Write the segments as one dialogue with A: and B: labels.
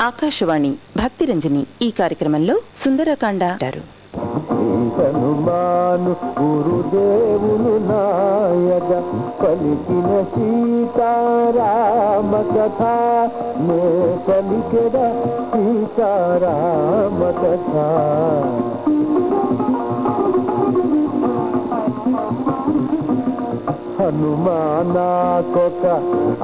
A: ఆకాశవాణి భక్తిరంజని ఈ కార్యక్రమంలో సుందరకాండ అంటారు.
B: హనుమాను గురుదేవులు నాయక పలికిన సీతారామ కథ నే పలికెడ సీతారామ కథ. హనుమానాకొక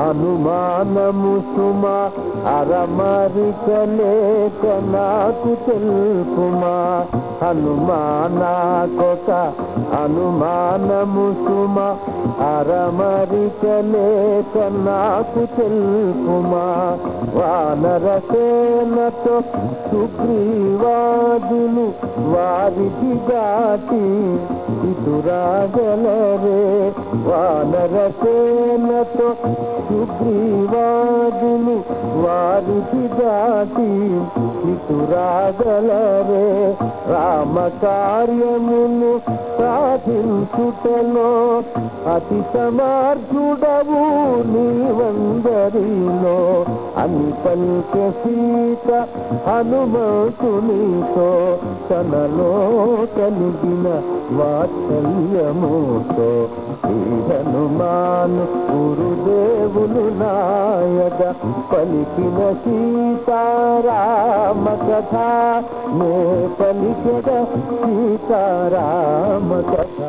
B: అనుమానము సుమ అరమరిక లేక నాకు తెలుపుమా. హనుమానాకొక అనుమానము సుమ అరమరిక లేక నాకు తెలుపుమా. వానరసేనతో సుగ్రీవాదులు వారికి దాటి ఇటురాగలరే వానరసేనతో సుగ్రీవాదులు వారికి దాటి ఇటురాగలరే రామ కార్యమును సాధించుటలో అతి సమర్థుడవు నీవందరిలో అని పలికే సీత హనుమంతునితో తనలో కలిగిన వాత్సల్యముతో ఈ హనుమాను గురుదేవులు నాయక పలికిన సీతారామ కథ. నే పలికద సీతారామ కథ.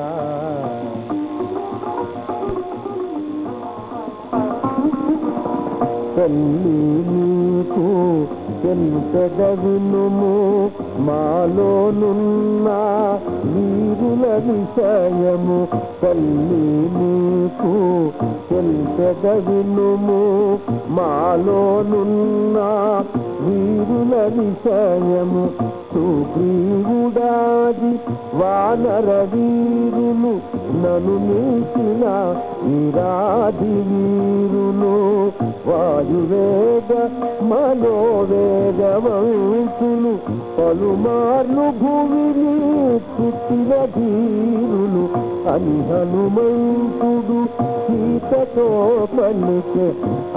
B: తల్లి నీకు ఎంతద వినుము మాలోనున్న వీరుల విషయము తల్లి నీకు ఎంతద వినుము మాలోనున్న వీరుల విషయము సుగ్రీవుడాది వానర వీరులు నను నీచిన ఇరాది వీరులు. వాయువేగ మనోవేగవంతులు పలుమార్లు భూమిని పుట్టిన ధీరులు అని హనుమంతుడు సీతతో పలుకు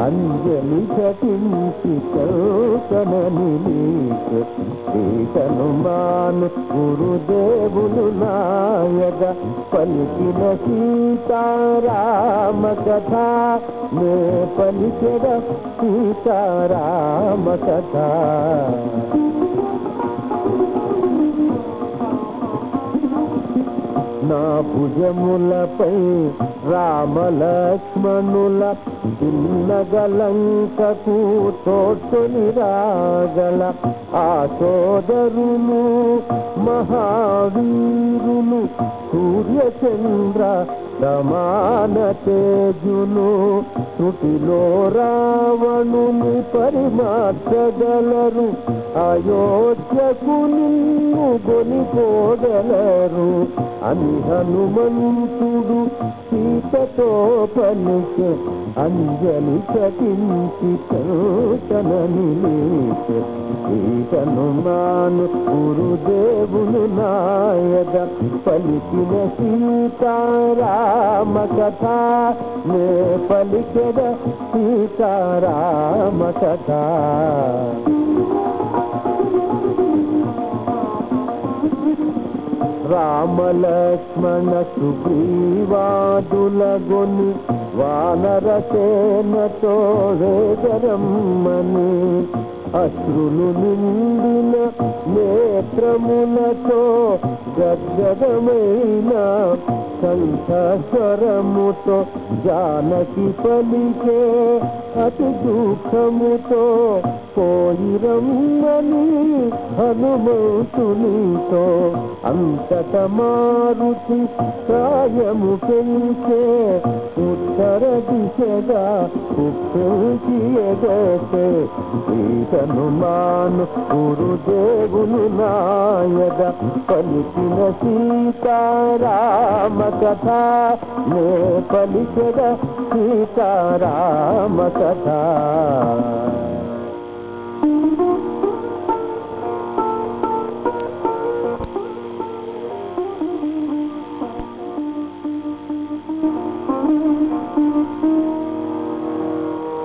B: అంజలి ఘటించి కనని నీకే. హనుమాను గురుదేవులు నాయక పలికిన సీతారామ కథ. నే పలికిన సీతారామ కథ. నా భుజములపై రామలక్ష్మణుల చిన్నగలంకకు తోటని రాగల ఆ సోదరులు మహావీరు. సూర్యచంద్ర సమాన తేజులు శృతిలో రావణుని పరిమార్చగలరు. అయోధ్యకు నిన్ను కొనిపోగలరు అని హనుమంతుడు సీతతో పలికే అంజలి కటించి తనని సీతను మాను గురుదేవులు నాయద పలికిన సీతారామ కథ నే పలికెద సీతారామ కథ రామలక్ష్మణ సుగ్రీవాదులగొని వానరసేనతో వేదరమ్మని అశ్రులు నిండిన నేత్రములతో గద్గదమైన కంఠస్వరముతో జానకి పలికే అతి దుఃఖముతో పోయిరమ్మని హనుమంతునితో అంతట మారుతి ప్రాయము పెంచే ఉత్తర దిశగా ఉప్పేసి ఎగసే హనుమాను గురుదేవులు నాయద పలికిన సీతారామ కథ. నే పలికద సీతారామ కథ.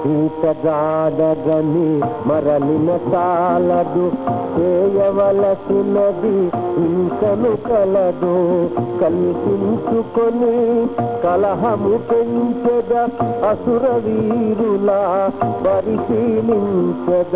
B: సీత జాడగని మరలిన చాలదు చేయవలసినది ఇంకను కలదు. కల్పించుకొని కలహము పెంచద అసుర వీరుల పరిశీలించద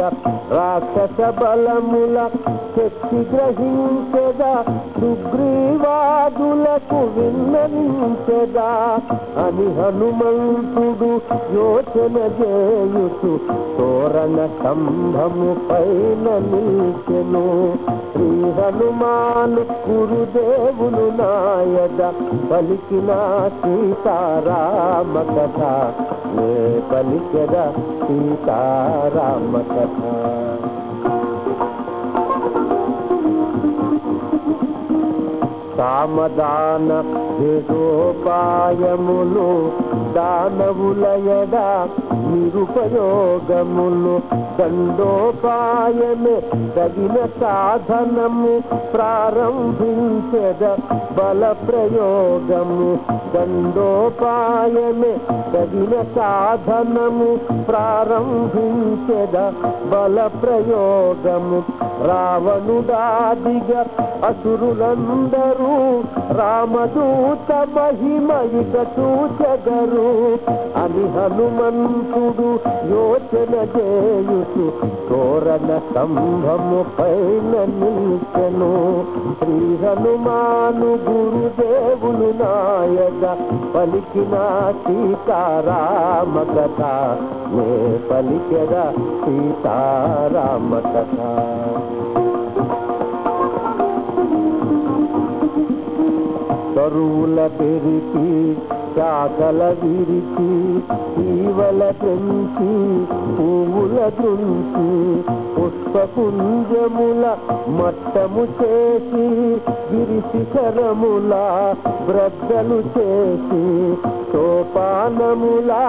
B: రాక్షస బలముల శక్తి గ్రహించద సుగ్రీవాదులకు విన్నవించెదా. అని హనుమంతుడు యోచన చేయుచు తోరణ స్తంభము పైన నిల్చెను. శ్రీ హనుమాను గురుదేవులు నాయద పలికిన సీతారామ కథ ఏ పలికద సీతారామ కథ కామదాన భేదోపాయములు దానవులయడ నిరుపయోగములు దండోపాయమే తగిన సాధనము ప్రారంభించద బల ప్రయోగము దండోపాయమే తగిన సాధనము ప్రారంభించద బల ప్రయోగము రావణుడాదిగ అసురులందరూ రామదూత మహిమయుట చూచగరు అని హనుమంతుడు యోచన చేయుచు తోరణ స్తంభము పైన నిల్చెను. శ్రీ హనుమాను గురుదేవులు నాయక పలికిన సీతారామ కథ నే పలికెద సీతారామ కథ కరువుల పెరిగి శాఖల విరిచి జీవల పెంచి పువ్వుల దృంచి పుష్పకుంజముల మట్టము చేసి గిరిశిఖరముల బ్రద్దలు చేసి సోపానములా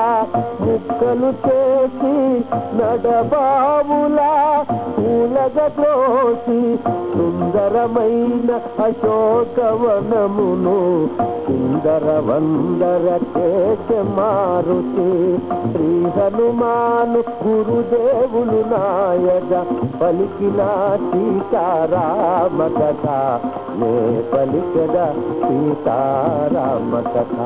B: ముక్కలు చేసి నడబావులా పూలగోసి సుందరమైన అశోకవనమును సుందర వందర మారుతి. శ్రీ హనుమాను గురుదేవులు నాయక పలికిన సీతారామ కథ నే పలికద సీతారామ కథ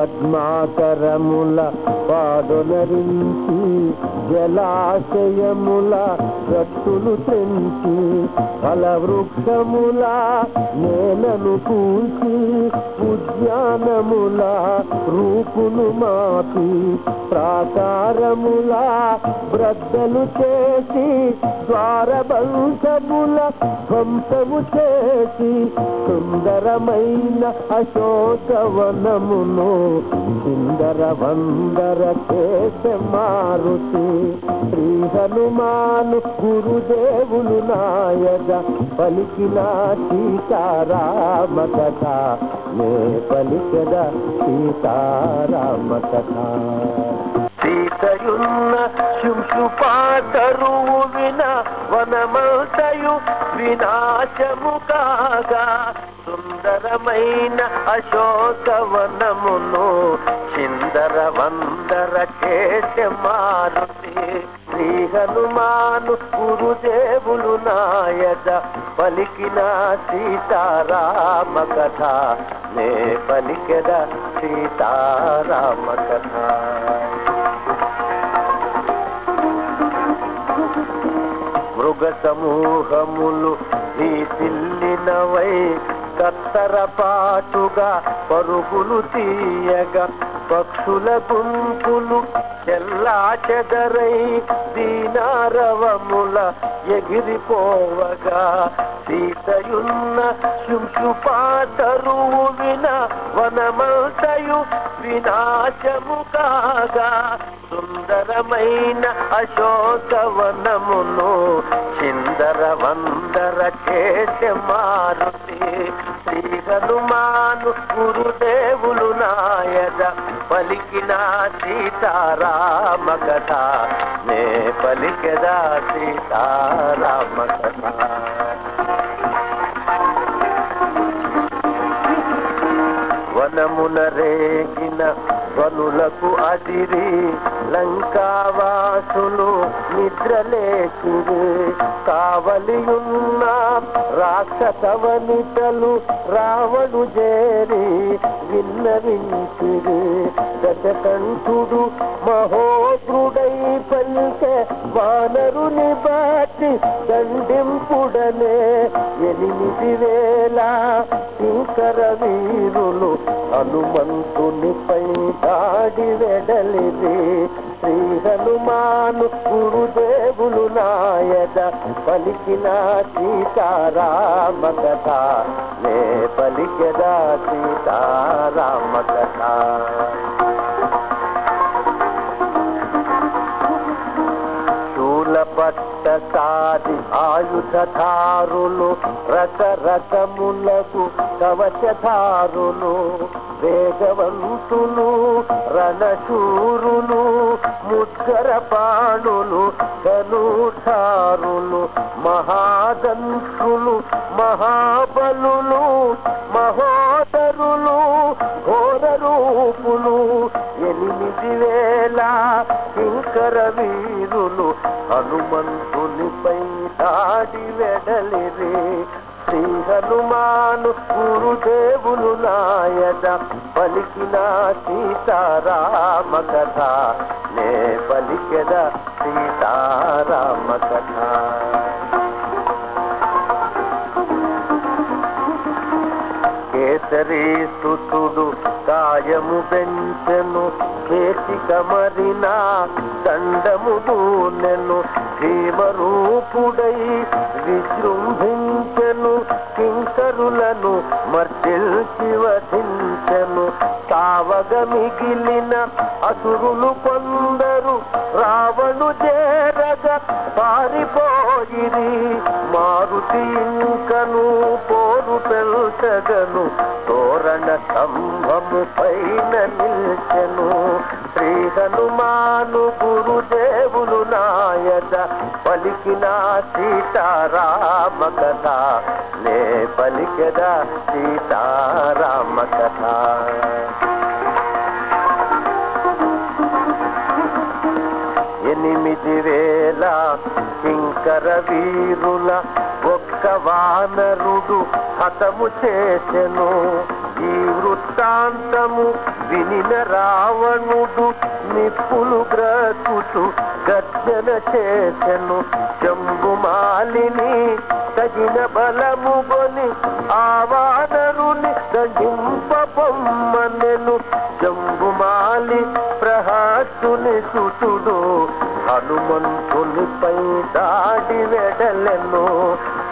B: పద్మాకరముల పాదొలరించి జలాశయముల గట్టులు తెంచి ఫల వృక్షముల నేలను పూసి ఉద్యానముల రూపును మాపి ప్రాకారముల బ్రద్దలు చేసి ద్వారబంధముల ధ్వంసము చేసి సుందరమైన అశోకవనమును సుందర వందర చేస మారుతి శ్రీ హనుమాను గురుదేవులు నాయక పలికిన సీతారామ కథ నే పలికద సీతారామ కథ సీతయున్న శుంశుపాతరువు విన వనమంతయు వినాశము కాగా సుందరమైన అశోకవనమును చిందర వందర చేసే మారుతి శ్రీ హనుమాను గురుదేవులు నాయద పలికిన సీతారామ కథ నే పలికెద సీతారామ కథ మృగ సమూహములు భీతిల్లినవై తిల్లినవై తరపాటుగా పరుగులు తీయగా పక్షుల గుంపులు చెల్లా చెదరై దీనారవముల ఎగిరిపోవగా సీతయున్న శుంశుపాతరువు విన వనమంతయు వినాశము కాగా సుందరమైన అశోకవనమును చిందర వందర చేసే మారుతి శ్రీ హనుమాను గురుదేవులు నాయన పలికిన సీతారామ కథ నే పలికదా సీతారామ కథ వనమున రేగిన ధ్వనులకు అదిరి లంకావాసులు నిద్రలేచిరి. కావలియున్న రాక్షసవనితలు రావణు చేరి విన్నవించిరి. దశకంఠుడు మహోగ్రుడై పలికే వానరుని బాటి దండింపుడనే. ఎనిమిది వేల శంకర వీరులు హనుమంతునిపై దాడి వెడలిది శ్రీ హనుమాను గురుదేవులు నాయద పలికిన సీతారామ కథ నే పలికెదా సీతారామ కథ శూలపట్ట సాది ఆయుధధారులు రకరకములకు కవచధారులు వేగవంతులు రణశూరులు ముద్గర పాణులు ధనుషారులు మహాదంతులు మహాబలులు మహోదరులు ఘోర రూపులు ఎనిమిది వేల కింకర హనుమంతునిపై దాడి వెడలిరి. శ్రీ హనుమాను గురుదేవులు నాయద పలికిన సీతారామ కథ నే పలికెద సీతారామ కథ కేసరీ సుతుడు కాయము పెంచెను కేసిక మరిన దండముదు దూనెను భీమరూపుడై విజృంభించను కింకరులను మర్చిల్చి వధించెను తావగ మిగిలిన అసురులు కొందరు రావణు చేరగ పారిపోయిరి. మారుతి ఇంకను పోరు పెల్చగను తోరణ స్తంభము పైన నిల్చెను. శ్రీ హనుమాను గురుదేవులు నాయత పలికిన సీతారామ కథ నే పలికద సీతారామ కథ ఎనిమిది వేల కింకర వీరుల ఒక్క వానరుడు హతము చేసెను. ఈ వృత్తాంతము వినిన రావణుడు నిప్పులు గ్రకుతూ గర్జన చేసెను. జంబుమాలిని తగిన బలము గొని ఆవాదరుని వానరుని దండింపబొమ్మనెను జంబుమాలి ప్రహాసుని సుతుడు హనుమంతునిపై దాడి వెడలెను.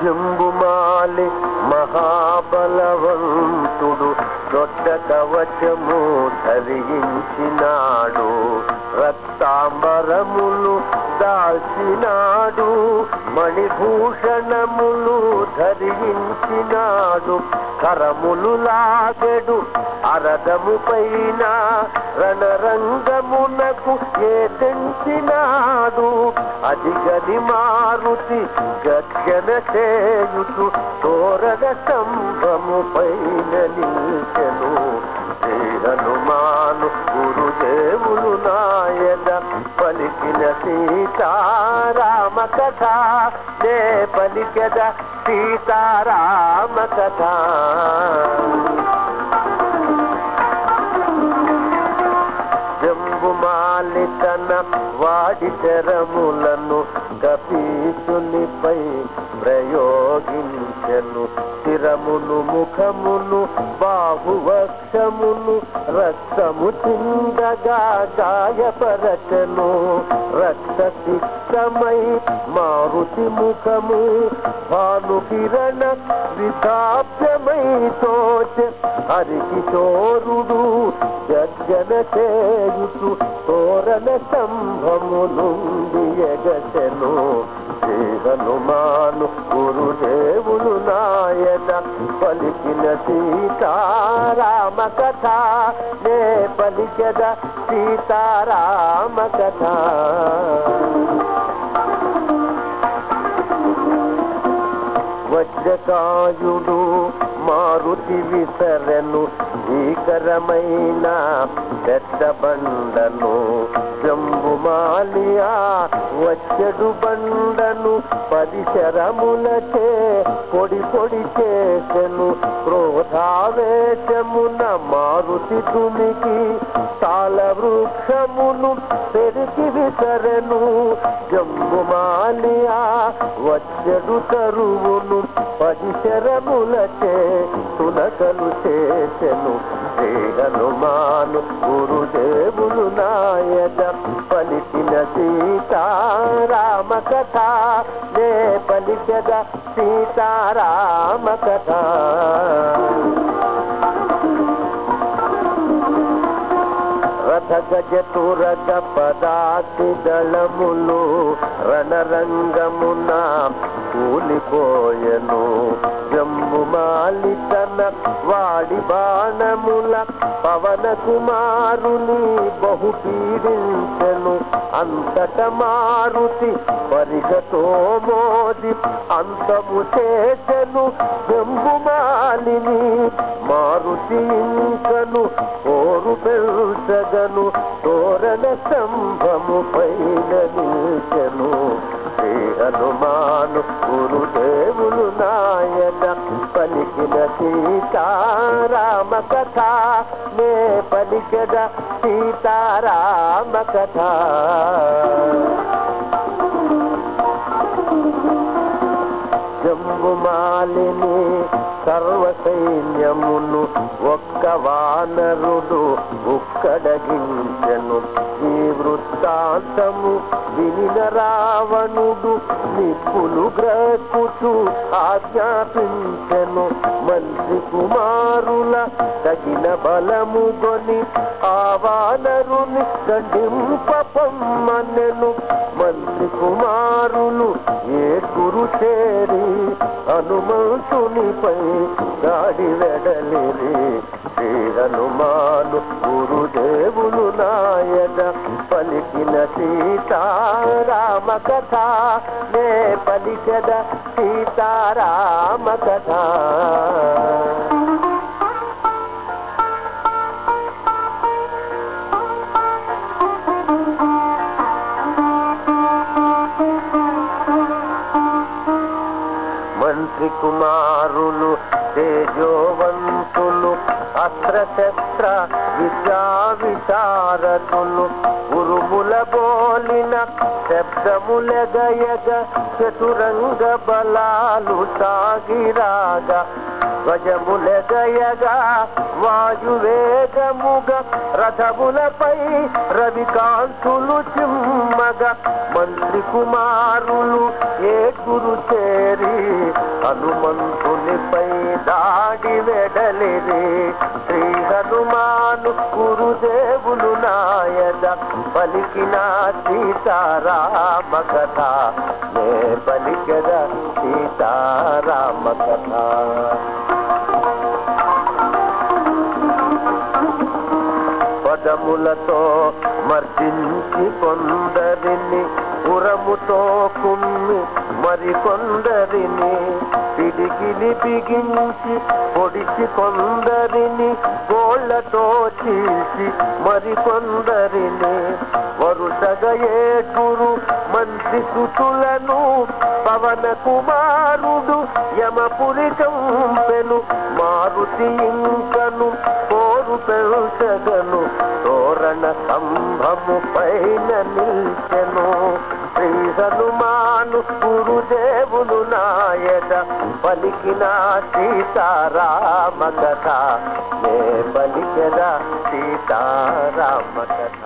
B: జంబుమాలి మహాబలవంతుడు దొడ్డ కవచము ధరించినాడు రక్తాంబరములు దాల్చినాడు మణిభూషణములు ధరించినాడు కరములు లాగడు అరదము పైన రణరంగమునకు ఏ తెంచినాడు అది గది మారుతి గక్షణ చేయుచు తోరణ స్తంభము పైన నిల్చెను. శ్రీ హనుమాను గురుదేవులు నాయన పలికిన సీతారామ కథ నే పలికద సీతారామ కథ పై ప్రయోగించెను. స్థిరమును ముఖమును బాహువక్షమును రక్తము చిందగా గాయపరచను. రక్త సిక్తమై మారుతి ముఖము భానుకిరణ విధాప్యమై తోచ. హరికిశోరుడు జగ్గన చేయుచు తోరణ స్తంభము నుండి ఎగసెను శ్రీ హనుమాను గురుదేవులు నాయన పలికిన సీతారామ కథ నే పలికద సీతారామ కథ వజ్రకాయుడు మారుతి విసరను భీకరమైన పెద్ద బండను జంబుమాలియా వచ్చడు బండను పరిసరములచే పొడి పొడి చేసెను. క్రోధావేశమున మారుతి తుమికి తాళ వృక్షమును వెతికి తరను జమ్ము మాలియా వచ్చడు తరువును పది పరిసరములచే తునకలు చేసెను. హనుమాను గురుదేవులు నాయద పలికిన సీతారామ కథ నే పలికద సీతారామ కథ రథ పదాతి దళములు రణరంగమున కూలిపోయెను. జమ్ము మాలితన వాడి బాణముల పవన కుమారుని బహు పీడించెను. అంతట మారుతి పరిగతో మోది అంతము చేసెను. జంబు మాలిని మారుతి ఇంకను కోరు పెంచగను. తోరణ స్తంభము పైన నిల్చెను. శ్రీ హనుమాను గురుదేవులు నాయన పలికిన సీతారామ కథ నే పలికద సీతారామ కథ. జంబుమాలిని సర్వ సైన్యమును ఒక్క వానరుడు ఉక్కడగించెను. ఈ వృత్తాంతము వినిన రావణుడు నిప్పులు గ్రక్కుచు ఆజ్ఞాపించెను. మంత్రి కుమారుల తగిన బలము కొని ఆ వానరుని దండింప పొమ్మనెను కుమారులు ఏ గురు చేరి హనుమంతునిపై గాడి వెడలిరి? శ్రీ హనుమాను గురుదేవులు నాయన పలికిన సీతారామ కథ నే పలికద సీతారామ కథ. బలాలు సాగిరాగా ధ్వజములెగయగా వాయువేగముగా రథములపై రవికాంతులు చిమ్మగ మంత్రి కుమారులు ఏ గురు చేరి హనుమంతునిపై దాడి వెడలిరి. శ్రీ హనుమాను గురుదేవులు నాయద పలికిన సీతారామ కథ నే పలికద సీతారామ కథ పదములతో మర్జించి కొందరిని ఉరముతో కుమ్మి మరికొందరిని పిడిగిలి బిగించి పొడిచి కొందరిని గోళ్ళతో చీల్చి మరికొందరిని. వరుసగా ఏడుగురు మంత్రి సుతులను పవన కుమారుడు యమపురి చంపెను మారుతి ఇంక పెంచగను పైన నిల్చెను శ్రీ హనుమాను గురుదేవులు నాయట. పలికిన సీతారామ కథ నే పలికద సీతారామ కథ